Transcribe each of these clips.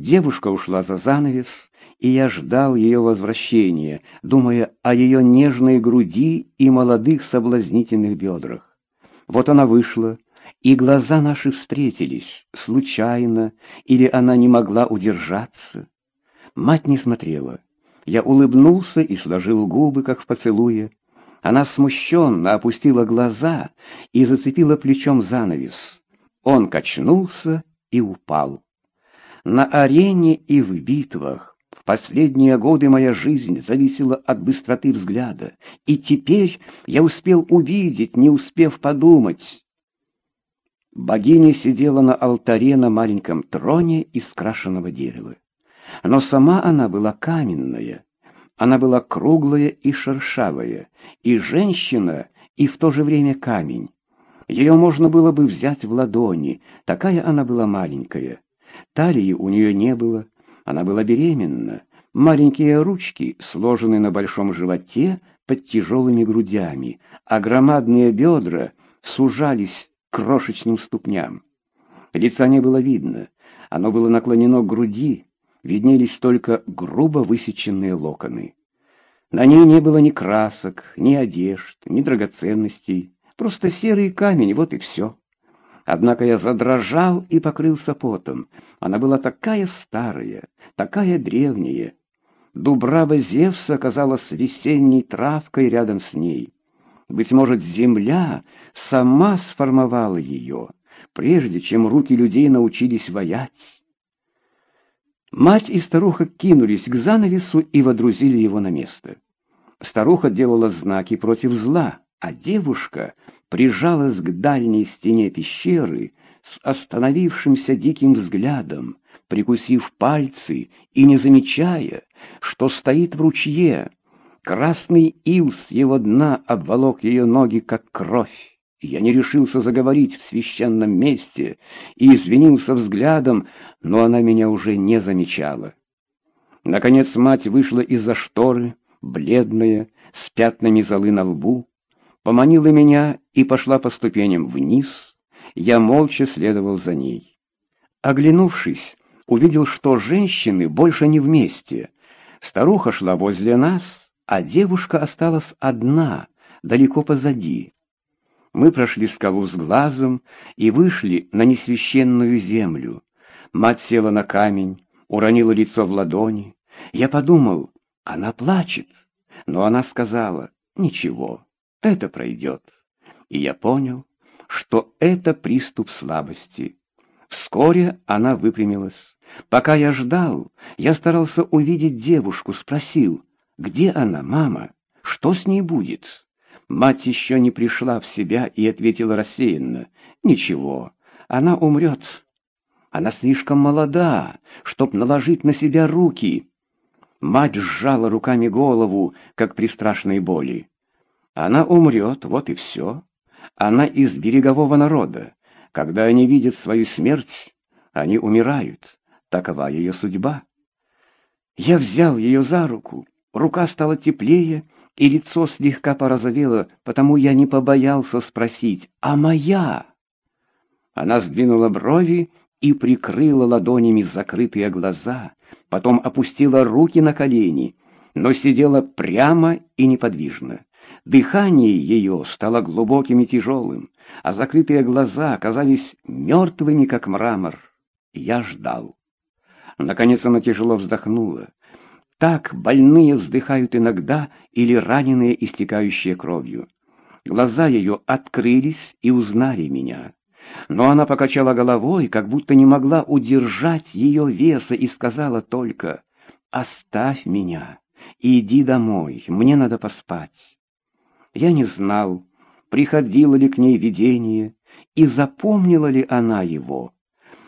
Девушка ушла за занавес, и я ждал ее возвращения, думая о ее нежной груди и молодых соблазнительных бедрах. Вот она вышла, и глаза наши встретились, случайно, или она не могла удержаться. Мать не смотрела. Я улыбнулся и сложил губы, как в поцелуе. Она смущенно опустила глаза и зацепила плечом занавес. Он качнулся и упал. На арене и в битвах в последние годы моя жизнь зависела от быстроты взгляда, и теперь я успел увидеть, не успев подумать. Богиня сидела на алтаре на маленьком троне из крашеного дерева. Но сама она была каменная, она была круглая и шершавая, и женщина, и в то же время камень. Ее можно было бы взять в ладони, такая она была маленькая. Талии у нее не было, она была беременна. Маленькие ручки, сложенные на большом животе под тяжелыми грудями, а громадные бедра сужались к крошечным ступням. Лица не было видно, оно было наклонено к груди, виднелись только грубо высеченные локоны. На ней не было ни красок, ни одежд, ни драгоценностей, просто серый камень, вот и все. Однако я задрожал и покрылся потом. Она была такая старая, такая древняя. Дубрава Зевса оказалась весенней травкой рядом с ней. Быть может, земля сама сформовала ее, прежде чем руки людей научились воять. Мать и старуха кинулись к занавесу и водрузили его на место. Старуха делала знаки против зла, а девушка прижалась к дальней стене пещеры с остановившимся диким взглядом, прикусив пальцы и не замечая, что стоит в ручье. Красный ил с его дна обволок ее ноги, как кровь. Я не решился заговорить в священном месте и извинился взглядом, но она меня уже не замечала. Наконец мать вышла из-за шторы, бледная, с пятнами золы на лбу, поманила меня и пошла по ступеням вниз. Я молча следовал за ней. Оглянувшись, увидел, что женщины больше не вместе. Старуха шла возле нас, а девушка осталась одна, далеко позади. Мы прошли скалу с глазом и вышли на несвященную землю. Мать села на камень, уронила лицо в ладони. Я подумал, она плачет, но она сказала, ничего, это пройдет. И я понял, что это приступ слабости. Вскоре она выпрямилась. Пока я ждал, я старался увидеть девушку, спросил, где она, мама, что с ней будет? Мать еще не пришла в себя и ответила рассеянно. «Ничего, она умрет. Она слишком молода, чтоб наложить на себя руки». Мать сжала руками голову, как при страшной боли. «Она умрет, вот и все. Она из берегового народа. Когда они видят свою смерть, они умирают. Такова ее судьба». Я взял ее за руку. Рука стала теплее, и лицо слегка порозовело, потому я не побоялся спросить «А моя?». Она сдвинула брови и прикрыла ладонями закрытые глаза, потом опустила руки на колени, но сидела прямо и неподвижно. Дыхание ее стало глубоким и тяжелым, а закрытые глаза оказались мертвыми, как мрамор. Я ждал. Наконец она тяжело вздохнула. Так больные вздыхают иногда или раненые, истекающие кровью. Глаза ее открылись и узнали меня. Но она покачала головой, как будто не могла удержать ее веса и сказала только «Оставь меня, иди домой, мне надо поспать». Я не знал, приходило ли к ней видение и запомнила ли она его.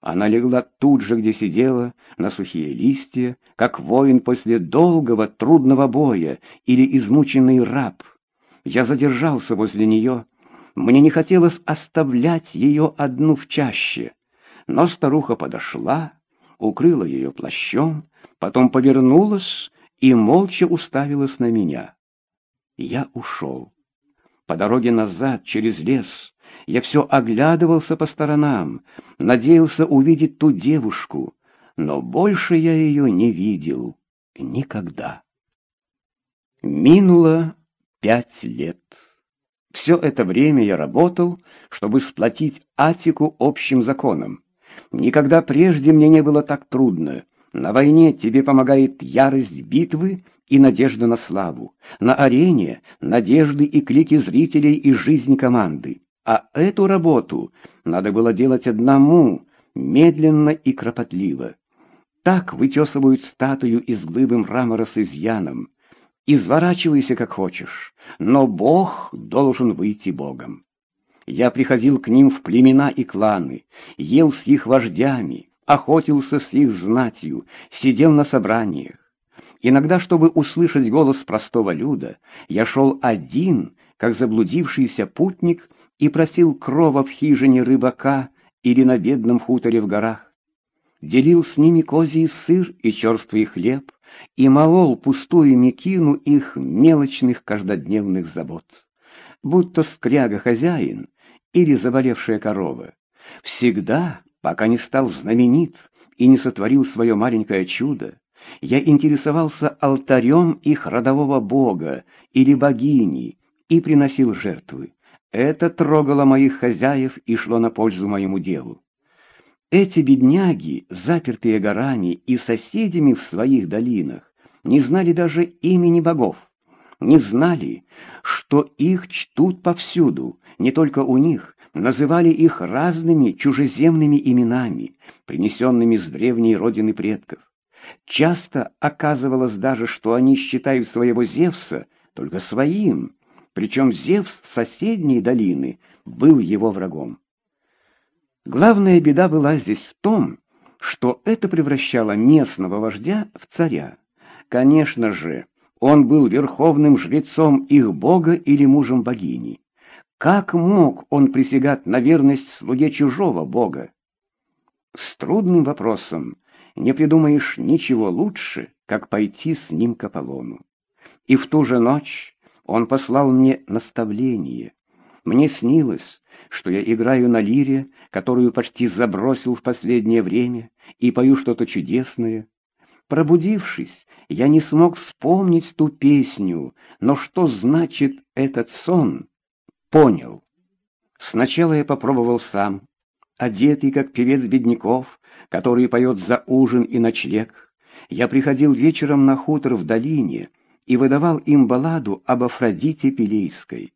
Она легла тут же, где сидела, на сухие листья, как воин после долгого, трудного боя или измученный раб. Я задержался возле нее. Мне не хотелось оставлять ее одну в чаще. Но старуха подошла, укрыла ее плащом, потом повернулась и молча уставилась на меня. Я ушел. По дороге назад, через лес, я все оглядывался по сторонам, надеялся увидеть ту девушку, но больше я ее не видел никогда. Минуло пять лет. Все это время я работал, чтобы сплотить Атику общим законом. Никогда прежде мне не было так трудно. На войне тебе помогает ярость битвы и надежда на славу. На арене — надежды и клики зрителей и жизнь команды. А эту работу надо было делать одному, медленно и кропотливо. Так вытесывают статую из глыбы мрамора с изъяном. Изворачивайся как хочешь, но Бог должен выйти Богом. Я приходил к ним в племена и кланы, ел с их вождями, охотился с их знатью, сидел на собраниях. Иногда, чтобы услышать голос простого люда, я шел один, как заблудившийся путник, и просил крова в хижине рыбака или на бедном хуторе в горах. Делил с ними козий сыр и черствый хлеб, и молол пустую мекину их мелочных каждодневных забот. Будто скряга-хозяин или заболевшая корова. Всегда, пока не стал знаменит и не сотворил свое маленькое чудо, я интересовался алтарем их родового бога или богини и приносил жертвы. Это трогало моих хозяев и шло на пользу моему делу. Эти бедняги, запертые горами и соседями в своих долинах, не знали даже имени богов, не знали, что их чтут повсюду, не только у них, называли их разными чужеземными именами, принесенными с древней родины предков. Часто оказывалось даже, что они считают своего Зевса только своим, причем Зевс соседней долины был его врагом. Главная беда была здесь в том, что это превращало местного вождя в царя. Конечно же, он был верховным жрецом их бога или мужем богини. Как мог он присягать на верность слуге чужого бога? С трудным вопросом не придумаешь ничего лучше, как пойти с ним к Аполлону. И в ту же ночь он послал мне наставление. Мне снилось, что я играю на лире, которую почти забросил в последнее время, и пою что-то чудесное. Пробудившись, я не смог вспомнить ту песню, но что значит этот сон, понял. Сначала я попробовал сам, одетый как певец бедняков, который поет за ужин и ночлег. Я приходил вечером на хутор в долине и выдавал им балладу об Афродите Пелейской.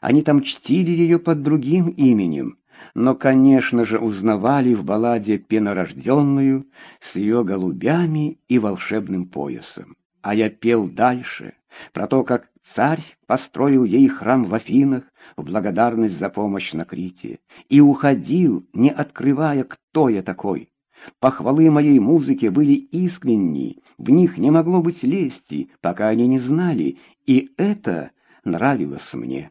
Они там чтили ее под другим именем, но, конечно же, узнавали в балладе пенорожденную с ее голубями и волшебным поясом. А я пел дальше, про то, как царь построил ей храм в Афинах в благодарность за помощь на Крите, и уходил, не открывая, кто я такой. Похвалы моей музыке были искренни, в них не могло быть лести, пока они не знали, и это нравилось мне.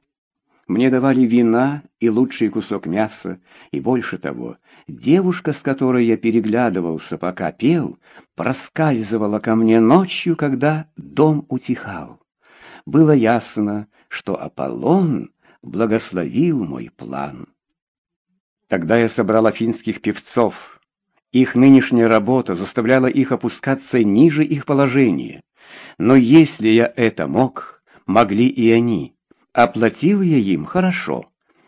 Мне давали вина и лучший кусок мяса, и больше того, девушка, с которой я переглядывался, пока пел, проскальзывала ко мне ночью, когда дом утихал. Было ясно, что Аполлон благословил мой план. Тогда я собрал афинских певцов. Их нынешняя работа заставляла их опускаться ниже их положения. Но если я это мог, могли и они. Оплатил я им хорошо.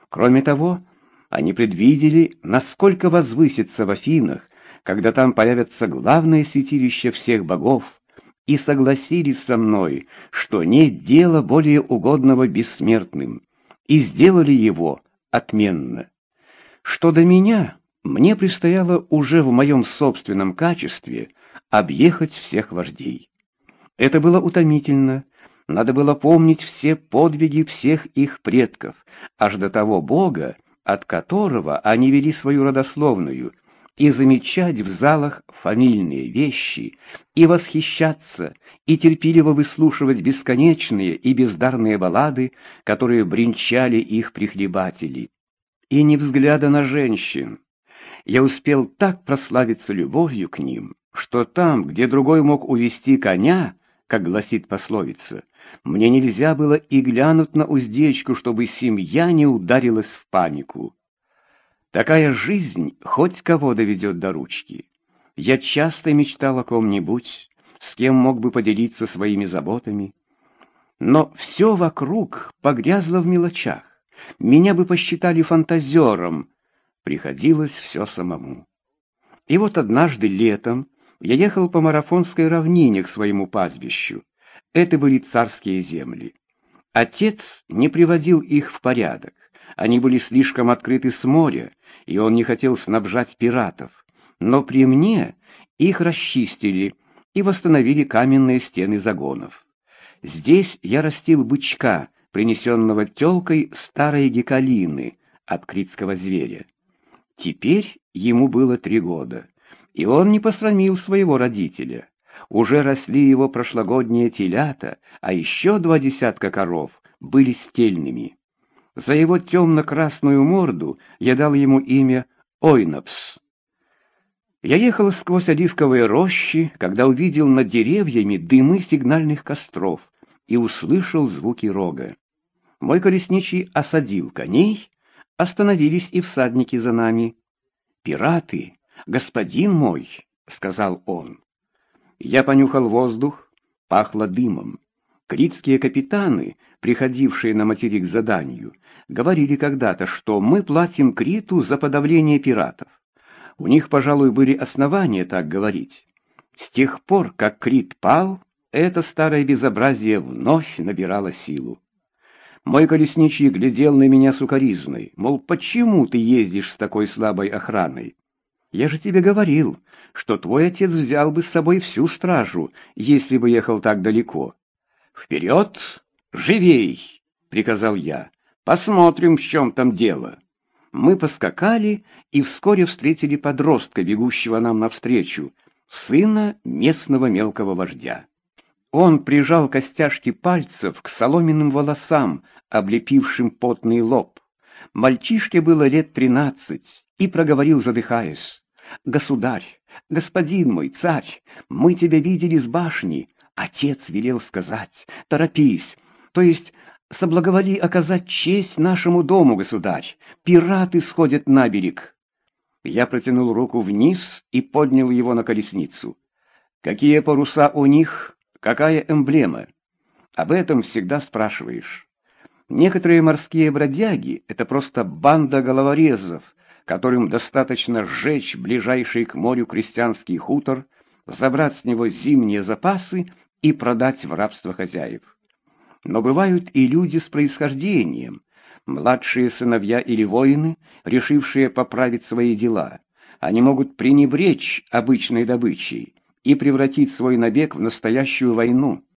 Кроме того, они предвидели, насколько возвысится в Афинах, когда там появятся главные святилища всех богов, и согласились со мной, что нет дела более угодного бессмертным, и сделали его отменно. Что до меня, мне предстояло уже в моем собственном качестве объехать всех вождей. Это было утомительно, надо было помнить все подвиги всех их предков, аж до того бога, от которого они вели свою родословную, и замечать в залах фамильные вещи, и восхищаться, и терпеливо выслушивать бесконечные и бездарные баллады, которые бренчали их прихлебатели. И не взгляда на женщин. Я успел так прославиться любовью к ним, что там, где другой мог увести коня, как гласит пословица, мне нельзя было и глянуть на уздечку, чтобы семья не ударилась в панику. Такая жизнь хоть кого доведет до ручки. Я часто мечтал о ком-нибудь, с кем мог бы поделиться своими заботами. Но все вокруг погрязло в мелочах. Меня бы посчитали фантазером. Приходилось все самому. И вот однажды летом я ехал по марафонской равнине к своему пастбищу. Это были царские земли. Отец не приводил их в порядок. Они были слишком открыты с моря, и он не хотел снабжать пиратов. Но при мне их расчистили и восстановили каменные стены загонов. Здесь я растил бычка, принесенного телкой старой гекалины от критского зверя. Теперь ему было три года, и он не посрамил своего родителя. Уже росли его прошлогодние телята, а еще два десятка коров были стельными. За его темно-красную морду я дал ему имя Ойнапс. Я ехал сквозь оливковые рощи, когда увидел над деревьями дымы сигнальных костров и услышал звуки рога. Мой колесничий осадил коней, остановились и всадники за нами. «Пираты, господин мой!» — сказал он. Я понюхал воздух, пахло дымом. Критские капитаны, приходившие на материк заданию, говорили когда-то, что мы платим Криту за подавление пиратов. У них, пожалуй, были основания так говорить. С тех пор, как Крит пал, это старое безобразие вновь набирало силу. Мой колесничий глядел на меня сукоризной, мол, почему ты ездишь с такой слабой охраной? Я же тебе говорил, что твой отец взял бы с собой всю стражу, если бы ехал так далеко. Вперед, живей, приказал я. Посмотрим, в чем там дело. Мы поскакали и вскоре встретили подростка, бегущего нам навстречу, сына местного мелкого вождя. Он прижал костяшки пальцев к соломенным волосам, облепившим потный лоб. Мальчишке было лет тринадцать, и проговорил, задыхаясь. «Государь, господин мой, царь, мы тебя видели с башни. Отец велел сказать, торопись, то есть соблаговоли оказать честь нашему дому, государь. Пираты сходят на берег». Я протянул руку вниз и поднял его на колесницу. «Какие паруса у них?» Какая эмблема? Об этом всегда спрашиваешь. Некоторые морские бродяги — это просто банда головорезов, которым достаточно сжечь ближайший к морю крестьянский хутор, забрать с него зимние запасы и продать в рабство хозяев. Но бывают и люди с происхождением, младшие сыновья или воины, решившие поправить свои дела. Они могут пренебречь обычной добычей, и превратить свой набег в настоящую войну.